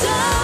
so